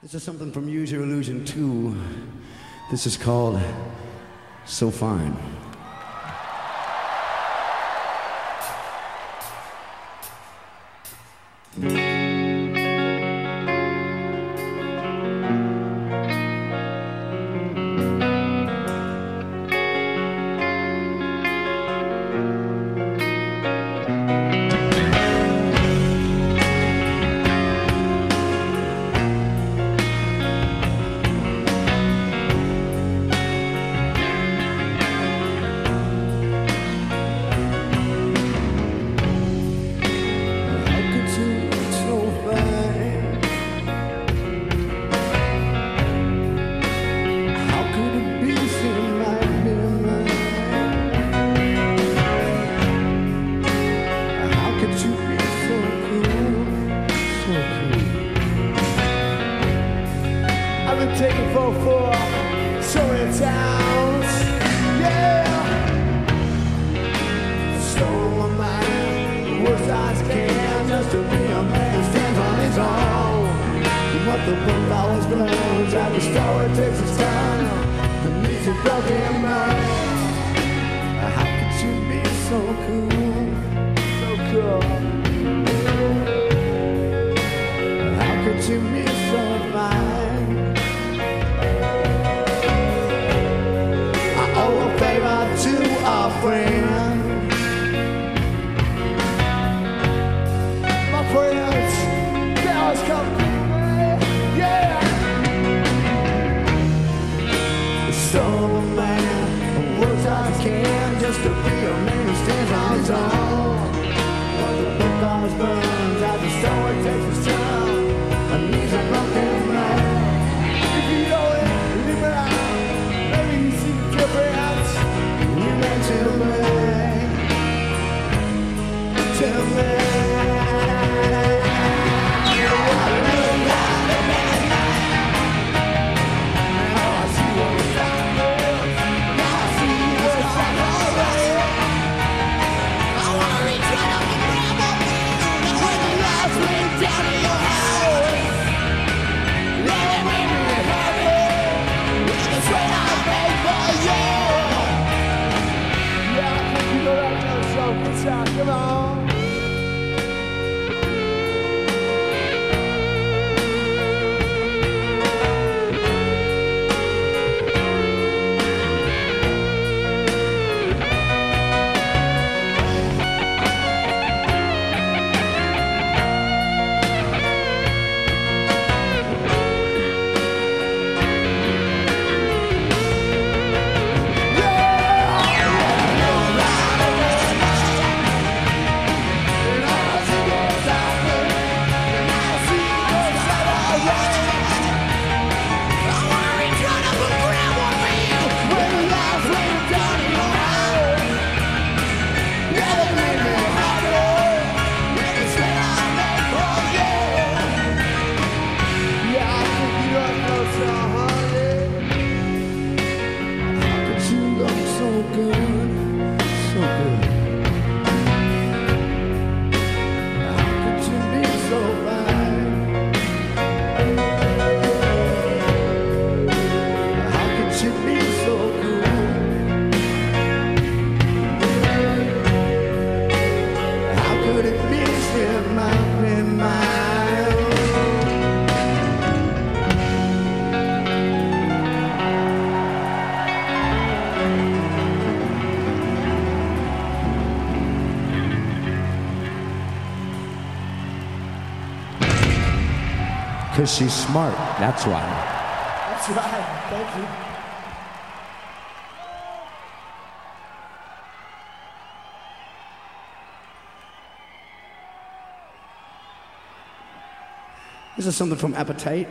This is something from Use Your Illusion 2. This is called So Fine. How Been taken for fool so many times, yeah. Stole my mind, the worst I can, just to be a man who stands on his own. What the book always blows, how the story takes its time, and leaves a broken man. How could you be so cool, so cool? My friends, yeah. Man, words I can, just to be a man who stands on his own. Tell me. Good, so good. Cause she's smart. That's why. That's right. Thank you. This is something from Appetite.